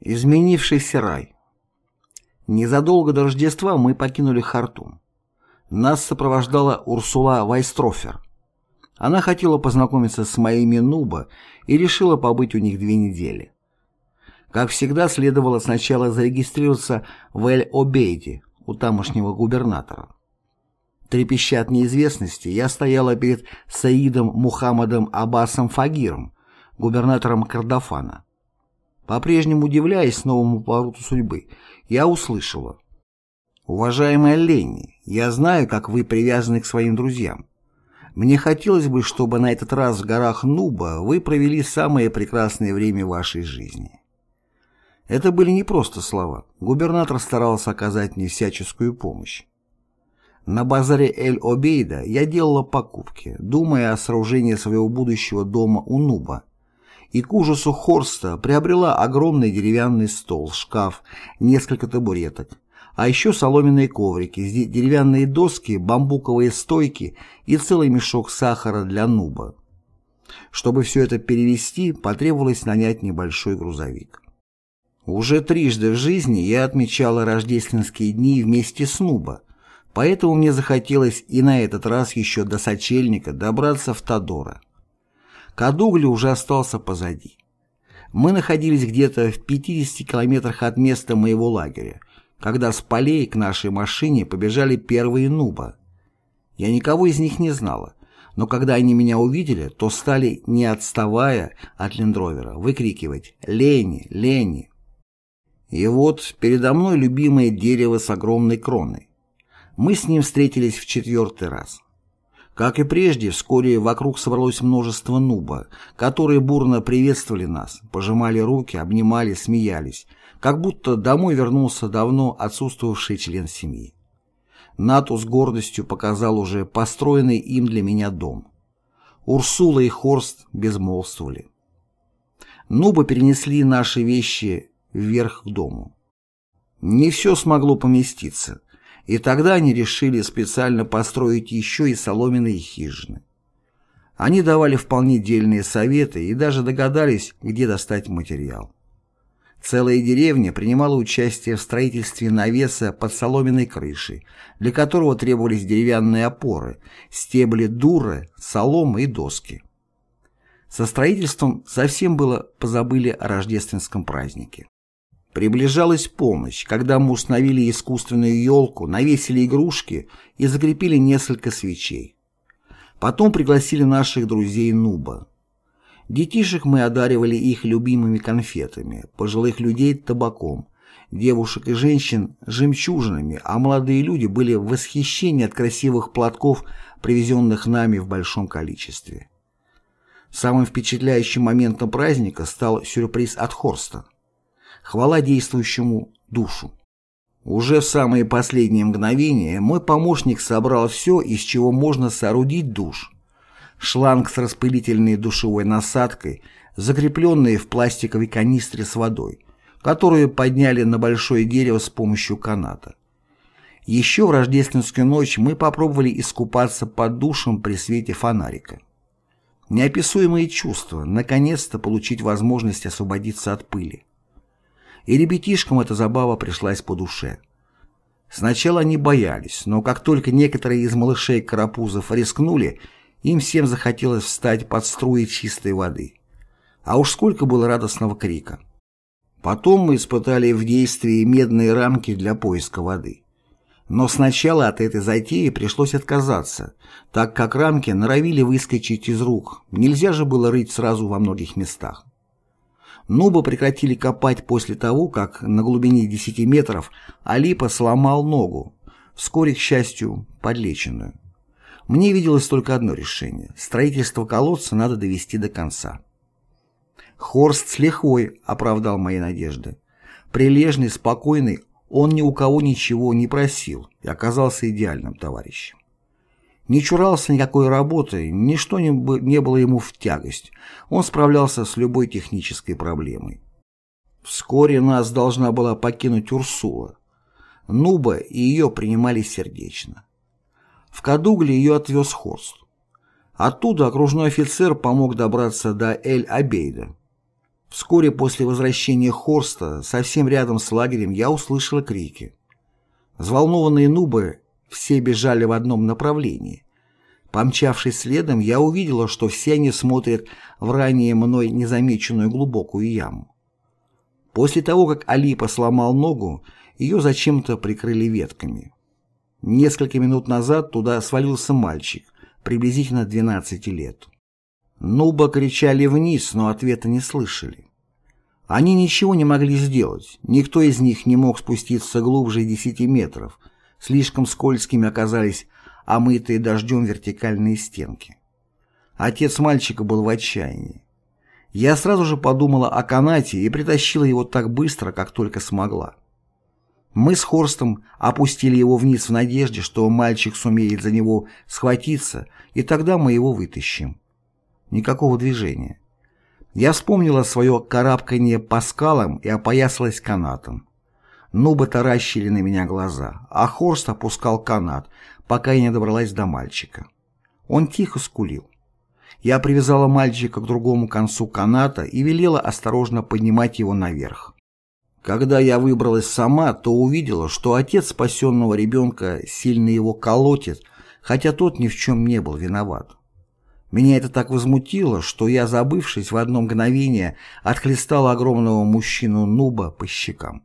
Изменившийся рай. Незадолго до Рождества мы покинули Хартум. Нас сопровождала Урсула Вайстрофер. Она хотела познакомиться с моими Нуба и решила побыть у них две недели. Как всегда, следовало сначала зарегистрироваться в Эль-Обейде у тамошнего губернатора. Трепеща от неизвестности, я стояла перед Саидом Мухаммадом Аббасом Фагиром, губернатором Кардафана. По-прежнему удивляясь новому повороту судьбы, я услышала. «Уважаемая Ленни, я знаю, как вы привязаны к своим друзьям. Мне хотелось бы, чтобы на этот раз в горах Нуба вы провели самое прекрасное время вашей жизни». Это были не просто слова. Губернатор старался оказать мне всяческую помощь. На базаре Эль-Обейда я делала покупки, думая о сооружении своего будущего дома у Нуба, и к ужасу Хорста приобрела огромный деревянный стол, шкаф, несколько табуреток, а еще соломенные коврики, деревянные доски, бамбуковые стойки и целый мешок сахара для нуба. Чтобы все это перевести, потребовалось нанять небольшой грузовик. Уже трижды в жизни я отмечала рождественские дни вместе с Нуба, поэтому мне захотелось и на этот раз еще до сочельника добраться в Тодора. Кадугли уже остался позади. Мы находились где-то в 50 километрах от места моего лагеря, когда с полей к нашей машине побежали первые нуба. Я никого из них не знала, но когда они меня увидели, то стали, не отставая от лендровера, выкрикивать «Лени! Лени!». И вот передо мной любимое дерево с огромной кроной. Мы с ним встретились в четвертый раз. Как и прежде, вскоре вокруг собралось множество нуба, которые бурно приветствовали нас, пожимали руки, обнимали, смеялись, как будто домой вернулся давно отсутствовавший член семьи. Нату с гордостью показал уже построенный им для меня дом. Урсула и Хорст безмолвствовали. Нубы перенесли наши вещи вверх к дому. Не все смогло поместиться, и тогда они решили специально построить еще и соломенные хижины. Они давали вполне дельные советы и даже догадались, где достать материал. Целая деревня принимала участие в строительстве навеса под соломенной крышей, для которого требовались деревянные опоры, стебли дуры, солома и доски. Со строительством совсем было позабыли о рождественском празднике. Приближалась помощь, когда мы установили искусственную елку, навесили игрушки и закрепили несколько свечей. Потом пригласили наших друзей Нуба. Детишек мы одаривали их любимыми конфетами, пожилых людей табаком, девушек и женщин жемчужинами, а молодые люди были в восхищении от красивых платков, привезенных нами в большом количестве. Самым впечатляющим моментом праздника стал сюрприз от Хорста – Хвала действующему душу. Уже в самые последние мгновения мой помощник собрал все, из чего можно соорудить душ. Шланг с распылительной душевой насадкой, закрепленный в пластиковой канистре с водой, которую подняли на большое дерево с помощью каната. Еще в рождественскую ночь мы попробовали искупаться под душем при свете фонарика. Неописуемые чувства, наконец-то получить возможность освободиться от пыли и ребятишкам эта забава пришлась по душе. Сначала они боялись, но как только некоторые из малышей-карапузов рискнули, им всем захотелось встать под струи чистой воды. А уж сколько было радостного крика. Потом мы испытали в действии медные рамки для поиска воды. Но сначала от этой затеи пришлось отказаться, так как рамки норовили выскочить из рук, нельзя же было рыть сразу во многих местах. Нубы прекратили копать после того, как на глубине 10 метров Алипа сломал ногу, вскоре, к счастью, подлеченную. Мне виделось только одно решение – строительство колодца надо довести до конца. Хорст с лихвой оправдал мои надежды. Прилежный, спокойный, он ни у кого ничего не просил и оказался идеальным товарищем. Не чурался никакой работы, ничто не, было ему в тягость. Он справлялся с любой технической проблемой. Вскоре нас должна была покинуть Урсула. Нуба и ее принимали сердечно. В Кадугле ее отвез Хорст. Оттуда окружной офицер помог добраться до Эль-Абейда. Вскоре после возвращения Хорста, совсем рядом с лагерем, я услышала крики. Взволнованные нубы все бежали в одном направлении. Помчавшись следом, я увидела, что все они смотрят в ранее мной незамеченную глубокую яму. После того, как Алипа сломал ногу, ее зачем-то прикрыли ветками. Несколько минут назад туда свалился мальчик, приблизительно 12 лет. Нуба кричали вниз, но ответа не слышали. Они ничего не могли сделать, никто из них не мог спуститься глубже 10 метров, слишком скользкими оказались омытые дождем вертикальные стенки. Отец мальчика был в отчаянии. Я сразу же подумала о канате и притащила его так быстро, как только смогла. Мы с Хорстом опустили его вниз в надежде, что мальчик сумеет за него схватиться, и тогда мы его вытащим. Никакого движения. Я вспомнила свое карабканье по скалам и опоясалась канатом. Нубы таращили на меня глаза, а Хорст опускал канат, пока я не добралась до мальчика. Он тихо скулил. Я привязала мальчика к другому концу каната и велела осторожно поднимать его наверх. Когда я выбралась сама, то увидела, что отец спасенного ребенка сильно его колотит, хотя тот ни в чем не был виноват. Меня это так возмутило, что я, забывшись в одно мгновение, отхлестала огромного мужчину Нуба по щекам.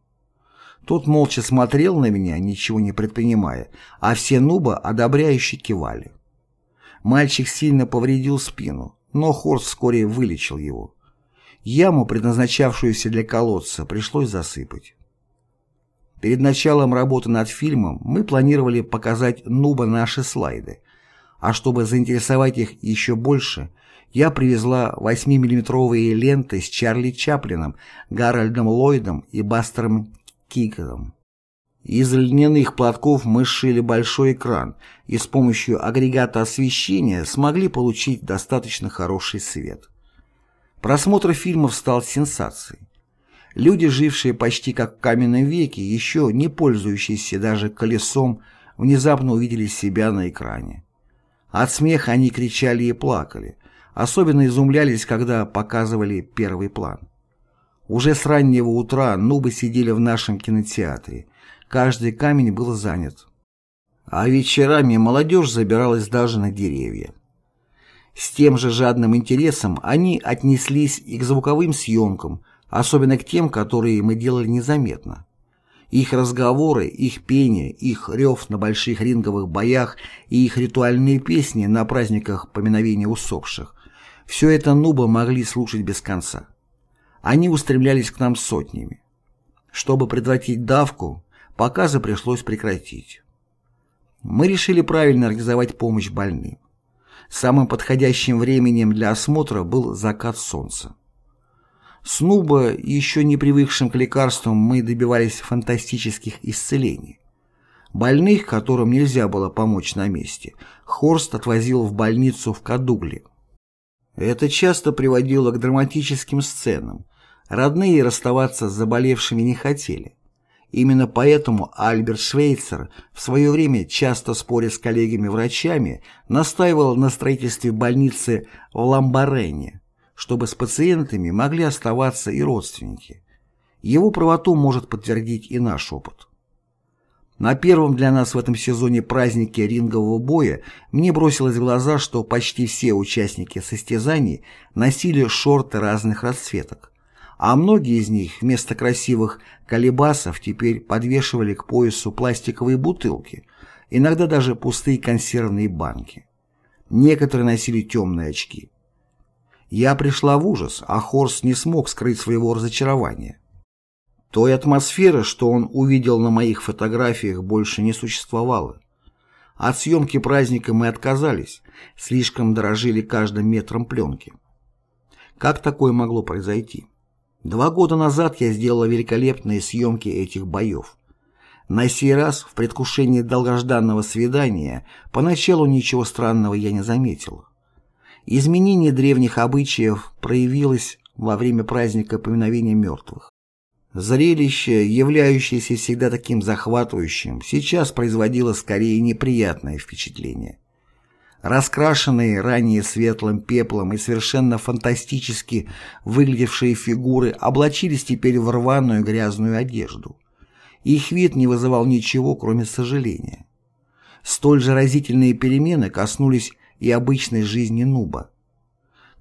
Тот молча смотрел на меня, ничего не предпринимая, а все Нуба одобряюще кивали. Мальчик сильно повредил спину, но Хорст вскоре вылечил его. Яму, предназначавшуюся для колодца, пришлось засыпать. Перед началом работы над фильмом мы планировали показать Нуба наши слайды, а чтобы заинтересовать их еще больше, я привезла 8-миллиметровые ленты с Чарли Чаплином, Гарольдом Ллойдом и Бастером Кикодом. Из льняных платков мы сшили большой экран и с помощью агрегата освещения смогли получить достаточно хороший свет. Просмотр фильмов стал сенсацией. Люди, жившие почти как в каменном веке, еще не пользующиеся даже колесом, внезапно увидели себя на экране. От смеха они кричали и плакали, особенно изумлялись, когда показывали первый план. Уже с раннего утра нубы сидели в нашем кинотеатре. Каждый камень был занят. А вечерами молодежь забиралась даже на деревья. С тем же жадным интересом они отнеслись и к звуковым съемкам, особенно к тем, которые мы делали незаметно. Их разговоры, их пение, их рев на больших ринговых боях и их ритуальные песни на праздниках поминовения усопших – все это нубы могли слушать без конца. Они устремлялись к нам сотнями. Чтобы предотвратить давку, показы пришлось прекратить. Мы решили правильно организовать помощь больным. Самым подходящим временем для осмотра был закат солнца. С Нуба, еще не привыкшим к лекарствам, мы добивались фантастических исцелений. Больных, которым нельзя было помочь на месте, Хорст отвозил в больницу в Кадугле. Это часто приводило к драматическим сценам, Родные расставаться с заболевшими не хотели. Именно поэтому Альберт Швейцер в свое время, часто споря с коллегами-врачами, настаивал на строительстве больницы в Ламбарене, чтобы с пациентами могли оставаться и родственники. Его правоту может подтвердить и наш опыт. На первом для нас в этом сезоне празднике рингового боя мне бросилось в глаза, что почти все участники состязаний носили шорты разных расцветок а многие из них вместо красивых колебасов теперь подвешивали к поясу пластиковые бутылки, иногда даже пустые консервные банки. Некоторые носили темные очки. Я пришла в ужас, а Хорс не смог скрыть своего разочарования. Той атмосферы, что он увидел на моих фотографиях, больше не существовало. От съемки праздника мы отказались, слишком дорожили каждым метром пленки. Как такое могло произойти? Два года назад я сделала великолепные съемки этих боев. На сей раз, в предвкушении долгожданного свидания, поначалу ничего странного я не заметила. Изменение древних обычаев проявилось во время праздника поминовения мертвых. Зрелище, являющееся всегда таким захватывающим, сейчас производило скорее неприятное впечатление. Раскрашенные ранее светлым пеплом и совершенно фантастически выглядевшие фигуры облачились теперь в рваную грязную одежду. Их вид не вызывал ничего, кроме сожаления. Столь же разительные перемены коснулись и обычной жизни Нуба.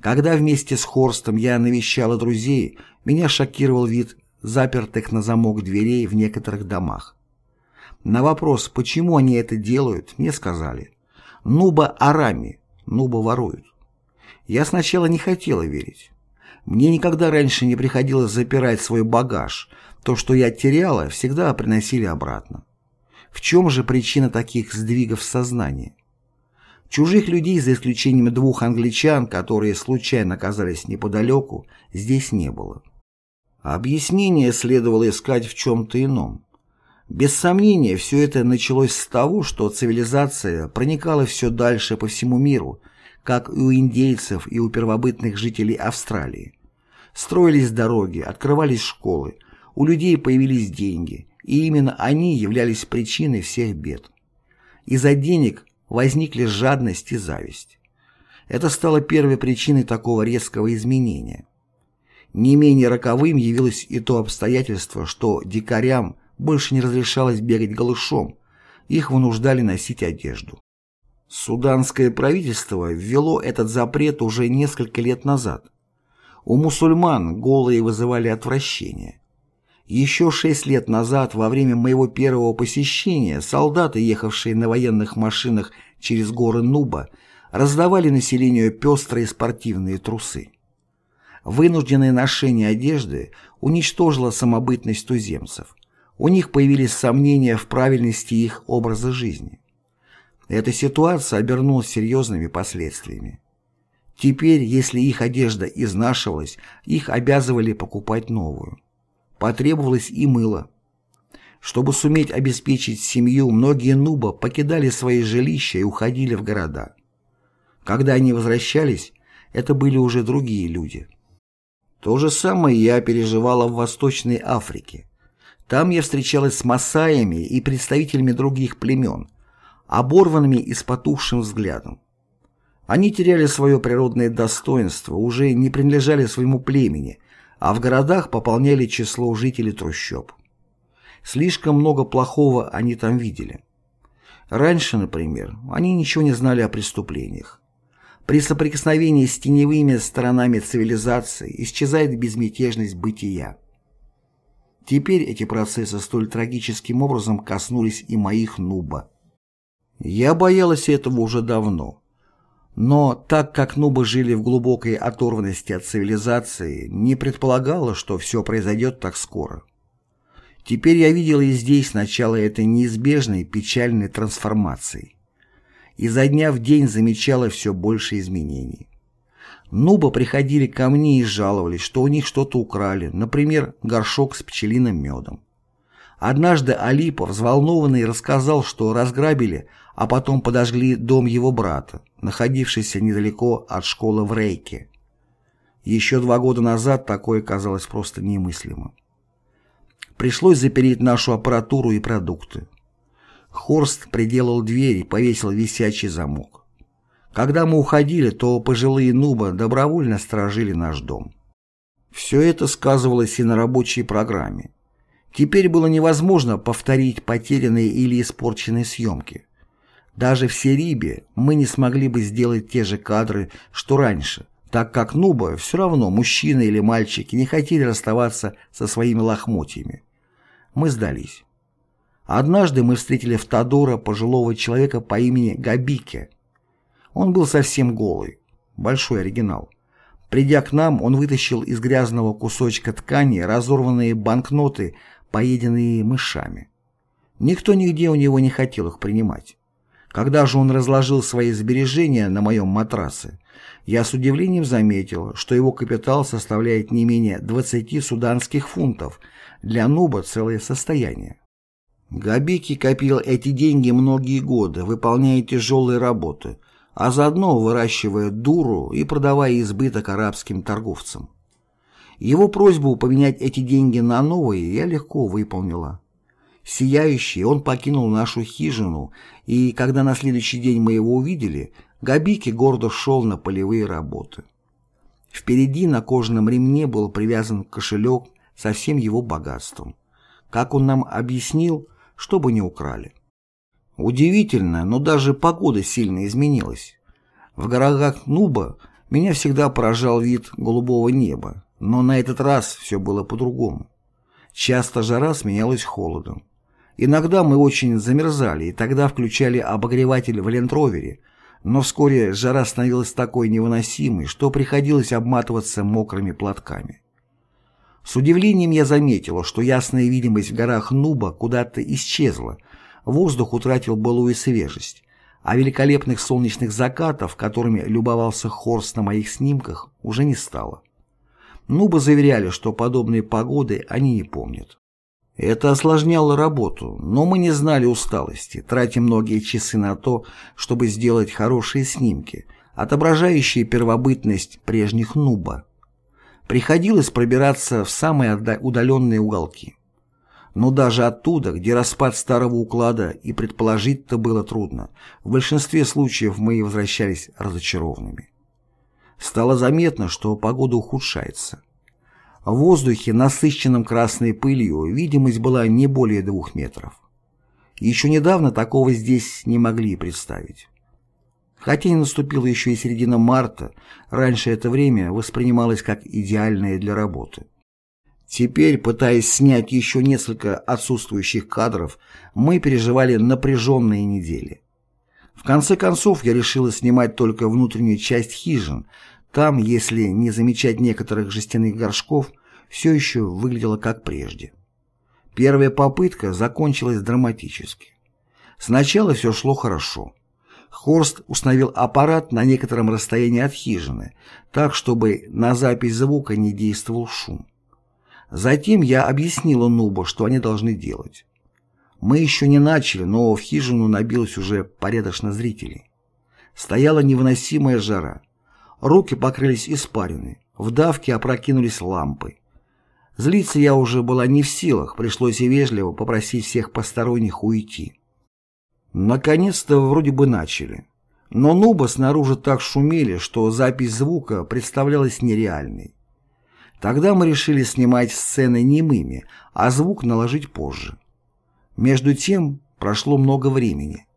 Когда вместе с Хорстом я навещала друзей, меня шокировал вид запертых на замок дверей в некоторых домах. На вопрос, почему они это делают, мне сказали – Нуба Арами, Нуба воруют. Я сначала не хотела верить. Мне никогда раньше не приходилось запирать свой багаж. То, что я теряла, всегда приносили обратно. В чем же причина таких сдвигов в сознании? Чужих людей, за исключением двух англичан, которые случайно оказались неподалеку, здесь не было. Объяснение следовало искать в чем-то ином. Без сомнения, все это началось с того, что цивилизация проникала все дальше по всему миру, как и у индейцев и у первобытных жителей Австралии. Строились дороги, открывались школы, у людей появились деньги, и именно они являлись причиной всех бед. Из-за денег возникли жадность и зависть. Это стало первой причиной такого резкого изменения. Не менее роковым явилось и то обстоятельство, что дикарям больше не разрешалось бегать голышом, их вынуждали носить одежду. Суданское правительство ввело этот запрет уже несколько лет назад. У мусульман голые вызывали отвращение. Еще шесть лет назад, во время моего первого посещения, солдаты, ехавшие на военных машинах через горы Нуба, раздавали населению пестрые спортивные трусы. Вынужденное ношение одежды уничтожило самобытность туземцев у них появились сомнения в правильности их образа жизни. Эта ситуация обернулась серьезными последствиями. Теперь, если их одежда изнашивалась, их обязывали покупать новую. Потребовалось и мыло. Чтобы суметь обеспечить семью, многие нуба покидали свои жилища и уходили в города. Когда они возвращались, это были уже другие люди. То же самое я переживала в Восточной Африке. Там я встречалась с масаями и представителями других племен, оборванными и с потухшим взглядом. Они теряли свое природное достоинство, уже не принадлежали своему племени, а в городах пополняли число жителей трущоб. Слишком много плохого они там видели. Раньше, например, они ничего не знали о преступлениях. При соприкосновении с теневыми сторонами цивилизации исчезает безмятежность бытия. Теперь эти процессы столь трагическим образом коснулись и моих нуба. Я боялась этого уже давно. Но так как нубы жили в глубокой оторванности от цивилизации, не предполагала, что все произойдет так скоро. Теперь я видела и здесь начало этой неизбежной печальной трансформации. Изо дня в день замечала все больше изменений. Нубы приходили ко мне и жаловались, что у них что-то украли, например, горшок с пчелиным медом. Однажды Алипов, взволнованный, рассказал, что разграбили, а потом подожгли дом его брата, находившийся недалеко от школы в Рейке. Еще два года назад такое казалось просто немыслимым. Пришлось запереть нашу аппаратуру и продукты. Хорст приделал дверь и повесил висячий замок. Когда мы уходили, то пожилые нуба добровольно сторожили наш дом. Все это сказывалось и на рабочей программе. Теперь было невозможно повторить потерянные или испорченные съемки. Даже в Серибе мы не смогли бы сделать те же кадры, что раньше, так как нуба все равно, мужчины или мальчики, не хотели расставаться со своими лохмотьями. Мы сдались. Однажды мы встретили в Тодора пожилого человека по имени Габике, он был совсем голый. Большой оригинал. Придя к нам, он вытащил из грязного кусочка ткани разорванные банкноты, поеденные мышами. Никто нигде у него не хотел их принимать. Когда же он разложил свои сбережения на моем матрасе, я с удивлением заметил, что его капитал составляет не менее 20 суданских фунтов, для Нуба целое состояние. Габики копил эти деньги многие годы, выполняя тяжелые работы – а заодно выращивая дуру и продавая избыток арабским торговцам. Его просьбу поменять эти деньги на новые я легко выполнила. Сияющий, он покинул нашу хижину, и когда на следующий день мы его увидели, Габики гордо шел на полевые работы. Впереди на кожаном ремне был привязан кошелек со всем его богатством. Как он нам объяснил, чтобы не украли. Удивительно, но даже погода сильно изменилась. В городах Нуба меня всегда поражал вид голубого неба, но на этот раз все было по-другому. Часто жара сменялась холодом. Иногда мы очень замерзали, и тогда включали обогреватель в лендровере, но вскоре жара становилась такой невыносимой, что приходилось обматываться мокрыми платками. С удивлением я заметила, что ясная видимость в горах Нуба куда-то исчезла, воздух утратил былую свежесть, а великолепных солнечных закатов, которыми любовался Хорст на моих снимках, уже не стало. Нубы заверяли, что подобные погоды они не помнят. Это осложняло работу, но мы не знали усталости, тратя многие часы на то, чтобы сделать хорошие снимки, отображающие первобытность прежних Нуба. Приходилось пробираться в самые удаленные уголки. Но даже оттуда, где распад старого уклада и предположить-то было трудно, в большинстве случаев мы возвращались разочарованными. Стало заметно, что погода ухудшается. В воздухе, насыщенном красной пылью, видимость была не более двух метров. Еще недавно такого здесь не могли представить. Хотя не наступила еще и середина марта, раньше это время воспринималось как идеальное для работы. Теперь, пытаясь снять еще несколько отсутствующих кадров, мы переживали напряженные недели. В конце концов, я решила снимать только внутреннюю часть хижин, там, если не замечать некоторых жестяных горшков, все еще выглядело как прежде. Первая попытка закончилась драматически. Сначала все шло хорошо. Хорст установил аппарат на некотором расстоянии от хижины, так, чтобы на запись звука не действовал шум. Затем я объяснила Нубу, что они должны делать. Мы еще не начали, но в хижину набилось уже порядочно зрителей. Стояла невыносимая жара. Руки покрылись испариной, в давке опрокинулись лампы. Злиться я уже была не в силах, пришлось и вежливо попросить всех посторонних уйти. Наконец-то вроде бы начали. Но нуба снаружи так шумели, что запись звука представлялась нереальной. Тогда мы решили снимать сцены немыми, а звук наложить позже. Между тем прошло много времени.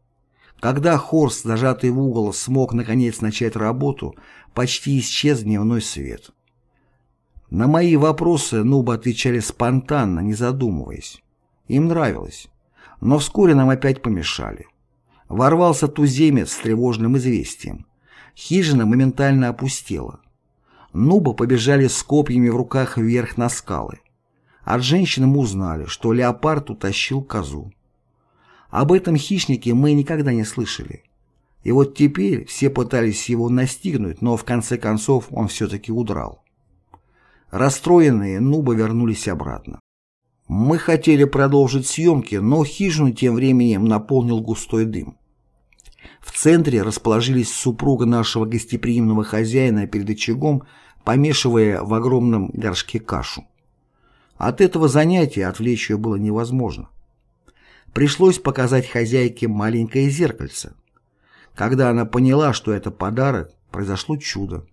Когда Хорст, зажатый в угол, смог наконец начать работу, почти исчез дневной свет. На мои вопросы нубы отвечали спонтанно, не задумываясь. Им нравилось. Но вскоре нам опять помешали. Ворвался туземец с тревожным известием. Хижина моментально опустела. Нубы побежали с копьями в руках вверх на скалы. От женщин мы узнали, что леопард утащил козу. Об этом хищнике мы никогда не слышали. И вот теперь все пытались его настигнуть, но в конце концов он все-таки удрал. Расстроенные нубы вернулись обратно. Мы хотели продолжить съемки, но хижину тем временем наполнил густой дым. В центре расположились супруга нашего гостеприимного хозяина перед очагом, помешивая в огромном горшке кашу. От этого занятия отвлечь ее было невозможно. Пришлось показать хозяйке маленькое зеркальце. Когда она поняла, что это подарок, произошло чудо.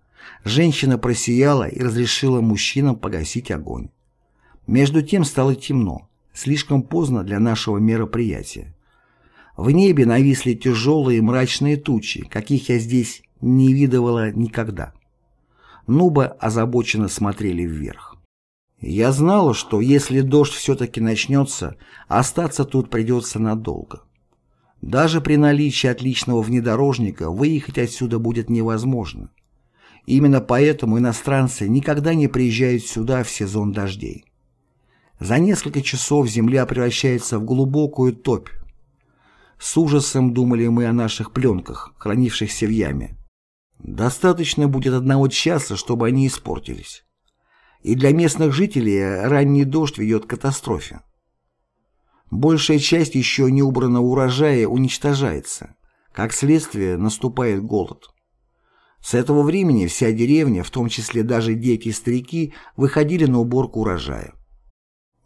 Женщина просияла и разрешила мужчинам погасить огонь. Между тем стало темно, слишком поздно для нашего мероприятия. В небе нависли тяжелые мрачные тучи, каких я здесь не видывала никогда. Нубы озабоченно смотрели вверх. Я знала, что если дождь все-таки начнется, остаться тут придется надолго. Даже при наличии отличного внедорожника выехать отсюда будет невозможно. Именно поэтому иностранцы никогда не приезжают сюда в сезон дождей. За несколько часов земля превращается в глубокую топь. С ужасом думали мы о наших пленках, хранившихся в яме. Достаточно будет одного часа, чтобы они испортились. И для местных жителей ранний дождь ведет к катастрофе. Большая часть еще не убранного урожая уничтожается. Как следствие, наступает голод. С этого времени вся деревня, в том числе даже дети и старики, выходили на уборку урожая.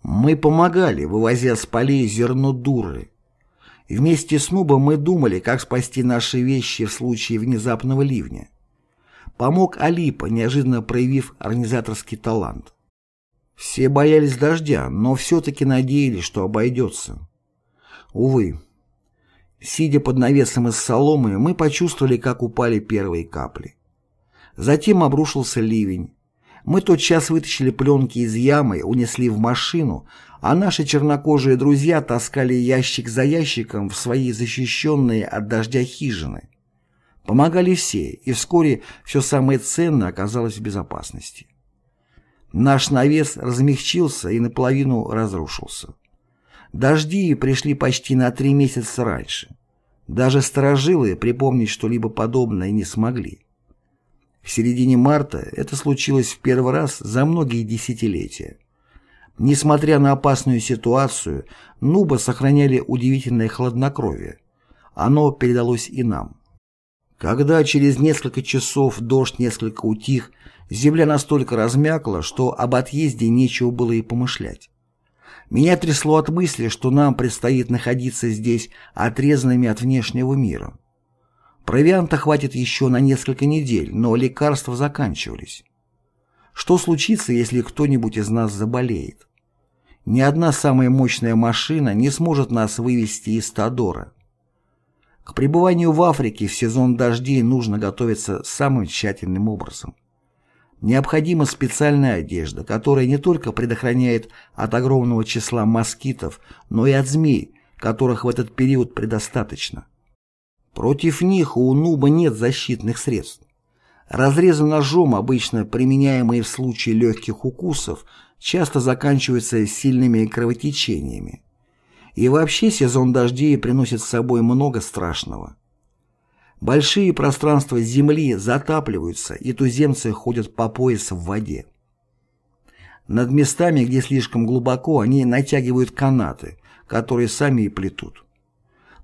Мы помогали, вывозя с полей зерно дуры. Вместе с Нубом мы думали, как спасти наши вещи в случае внезапного ливня. Помог Алипа, неожиданно проявив организаторский талант. Все боялись дождя, но все-таки надеялись, что обойдется. Увы. Сидя под навесом из соломы, мы почувствовали, как упали первые капли. Затем обрушился ливень. Мы тотчас вытащили пленки из ямы, унесли в машину, а наши чернокожие друзья таскали ящик за ящиком в свои защищенные от дождя хижины. Помогали все, и вскоре все самое ценное оказалось в безопасности. Наш навес размягчился и наполовину разрушился. Дожди пришли почти на три месяца раньше. Даже сторожилы припомнить что-либо подобное не смогли. В середине марта это случилось в первый раз за многие десятилетия. Несмотря на опасную ситуацию, Нуба сохраняли удивительное хладнокровие. Оно передалось и нам. Когда через несколько часов дождь несколько утих, земля настолько размякла, что об отъезде нечего было и помышлять. Меня трясло от мысли, что нам предстоит находиться здесь отрезанными от внешнего мира. Провианта хватит еще на несколько недель, но лекарства заканчивались. Что случится, если кто-нибудь из нас заболеет? Ни одна самая мощная машина не сможет нас вывести из Тодора. К пребыванию в Африке в сезон дождей нужно готовиться самым тщательным образом. Необходима специальная одежда, которая не только предохраняет от огромного числа москитов, но и от змей, которых в этот период предостаточно. Против них у нуба нет защитных средств. Разрезы ножом, обычно применяемые в случае легких укусов, часто заканчиваются сильными кровотечениями. И вообще сезон дождей приносит с собой много страшного. Большие пространства земли затапливаются, и туземцы ходят по пояс в воде. Над местами, где слишком глубоко, они натягивают канаты, которые сами и плетут.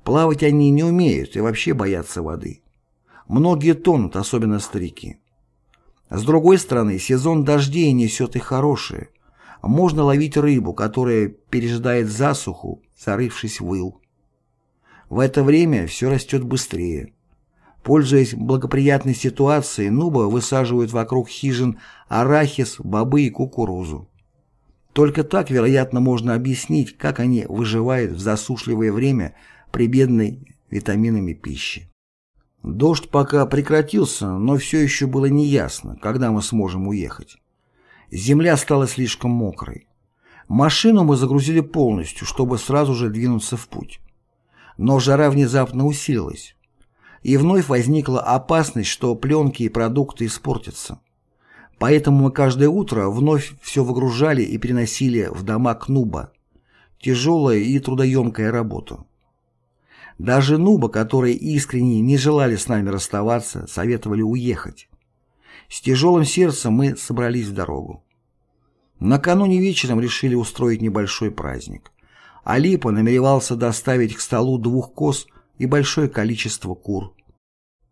Плавать они не умеют и вообще боятся воды. Многие тонут, особенно старики. С другой стороны, сезон дождей несет и хорошее. Можно ловить рыбу, которая пережидает засуху, зарывшись в ил. В это время все растет быстрее. Пользуясь благоприятной ситуацией, нуба высаживают вокруг хижин арахис, бобы и кукурузу. Только так, вероятно, можно объяснить, как они выживают в засушливое время при бедной витаминами пищи. Дождь пока прекратился, но все еще было неясно, когда мы сможем уехать. Земля стала слишком мокрой. Машину мы загрузили полностью, чтобы сразу же двинуться в путь. Но жара внезапно усилилась. И вновь возникла опасность, что пленки и продукты испортятся. Поэтому мы каждое утро вновь все выгружали и переносили в дома Кнуба. Тяжелая и трудоемкая работа. Даже Нуба, которые искренне не желали с нами расставаться, советовали уехать. С тяжелым сердцем мы собрались в дорогу. Накануне вечером решили устроить небольшой праздник. Алипа намеревался доставить к столу двух коз и большое количество кур.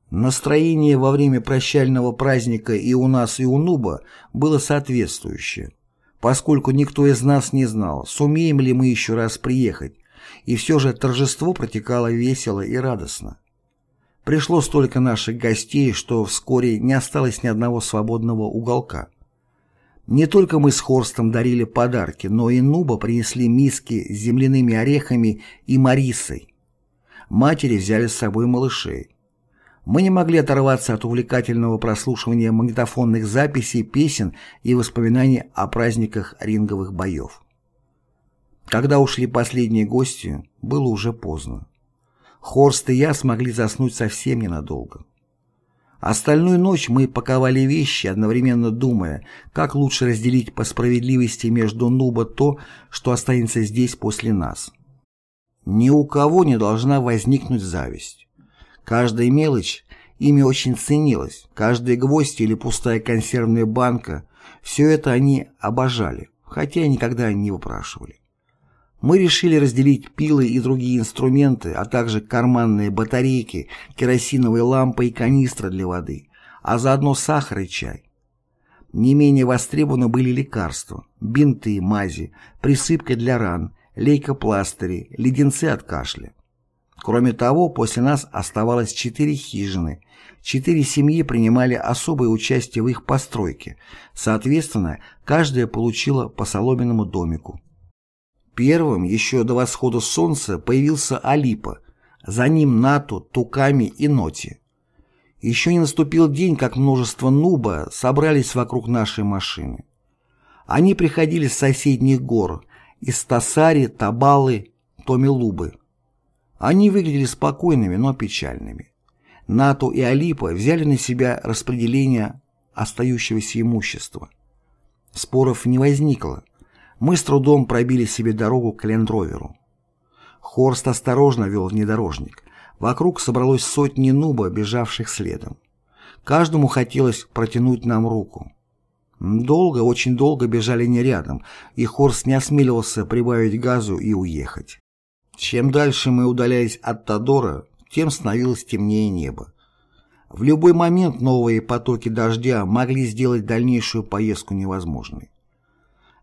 Настроение во время прощального праздника и у нас, и у Нуба было соответствующее, поскольку никто из нас не знал, сумеем ли мы еще раз приехать, и все же торжество протекало весело и радостно. Пришло столько наших гостей, что вскоре не осталось ни одного свободного уголка. Не только мы с Хорстом дарили подарки, но и Нуба принесли миски с земляными орехами и марисой. Матери взяли с собой малышей. Мы не могли оторваться от увлекательного прослушивания магнитофонных записей, песен и воспоминаний о праздниках ринговых боев. Когда ушли последние гости, было уже поздно. Хорст и я смогли заснуть совсем ненадолго. Остальную ночь мы паковали вещи, одновременно думая, как лучше разделить по справедливости между Нуба то, что останется здесь после нас. Ни у кого не должна возникнуть зависть. Каждая мелочь ими очень ценилась, каждый гвоздь или пустая консервная банка – все это они обожали, хотя никогда не выпрашивали. Мы решили разделить пилы и другие инструменты, а также карманные батарейки, керосиновые лампы и канистры для воды, а заодно сахар и чай. Не менее востребованы были лекарства, бинты, мази, присыпка для ран, лейкопластыри, леденцы от кашля. Кроме того, после нас оставалось четыре хижины. Четыре семьи принимали особое участие в их постройке. Соответственно, каждая получила по соломенному домику. Первым, еще до восхода солнца, появился Алипа, за ним Нату, Туками и Ноти. Еще не наступил день, как множество нуба собрались вокруг нашей машины. Они приходили с соседних гор, из Тасари, Табалы, Томилубы. Они выглядели спокойными, но печальными. НАТО и Алипа взяли на себя распределение остающегося имущества. Споров не возникло. Мы с трудом пробили себе дорогу к Лендроверу. Хорст осторожно вел внедорожник. Вокруг собралось сотни нуба, бежавших следом. Каждому хотелось протянуть нам руку. Долго, очень долго бежали не рядом, и Хорст не осмеливался прибавить газу и уехать. Чем дальше мы удалялись от Тодора, тем становилось темнее небо. В любой момент новые потоки дождя могли сделать дальнейшую поездку невозможной.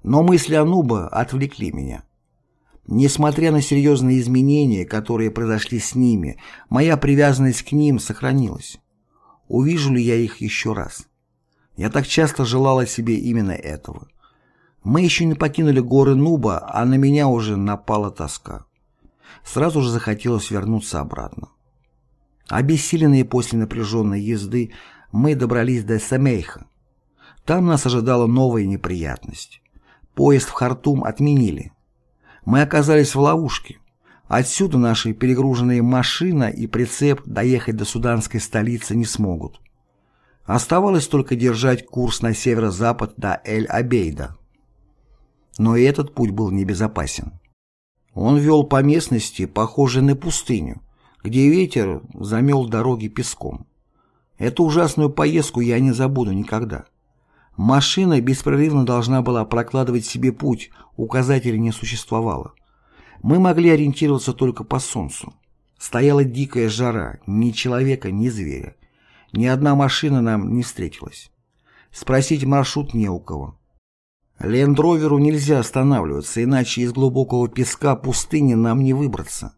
Но мысли Ануба отвлекли меня. Несмотря на серьезные изменения, которые произошли с ними, моя привязанность к ним сохранилась. Увижу ли я их еще раз? Я так часто желала себе именно этого. Мы еще не покинули горы Нуба, а на меня уже напала тоска. Сразу же захотелось вернуться обратно. Обессиленные после напряженной езды, мы добрались до Самейха. Там нас ожидала новая неприятность. Поезд в Хартум отменили. Мы оказались в ловушке. Отсюда наши перегруженные машина и прицеп доехать до суданской столицы не смогут. Оставалось только держать курс на северо-запад до Эль-Абейда. Но и этот путь был небезопасен. Он вел по местности, похожей на пустыню, где ветер замел дороги песком. Эту ужасную поездку я не забуду никогда. Машина беспрерывно должна была прокладывать себе путь, указателей не существовало. Мы могли ориентироваться только по солнцу. Стояла дикая жара, ни человека, ни зверя. Ни одна машина нам не встретилась. Спросить маршрут не у кого. Лендроверу нельзя останавливаться, иначе из глубокого песка пустыни нам не выбраться.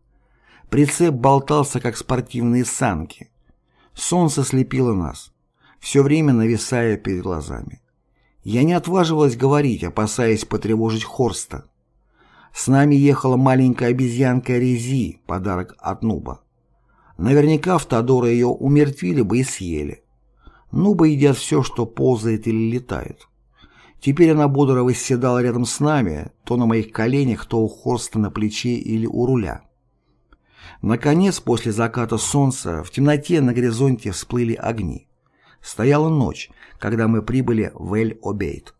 Прицеп болтался, как спортивные санки. Солнце слепило нас, все время нависая перед глазами. Я не отваживалась говорить, опасаясь потревожить Хорста. С нами ехала маленькая обезьянка Рези, подарок от Нуба. Наверняка в Тодора ее умертвили бы и съели. Нубы едят все, что ползает или летает. Теперь она бодро восседала рядом с нами, то на моих коленях, то у Хорста на плече или у руля. Наконец, после заката солнца, в темноте на горизонте всплыли огни. Стояла ночь, когда мы прибыли в Эль-Обейт.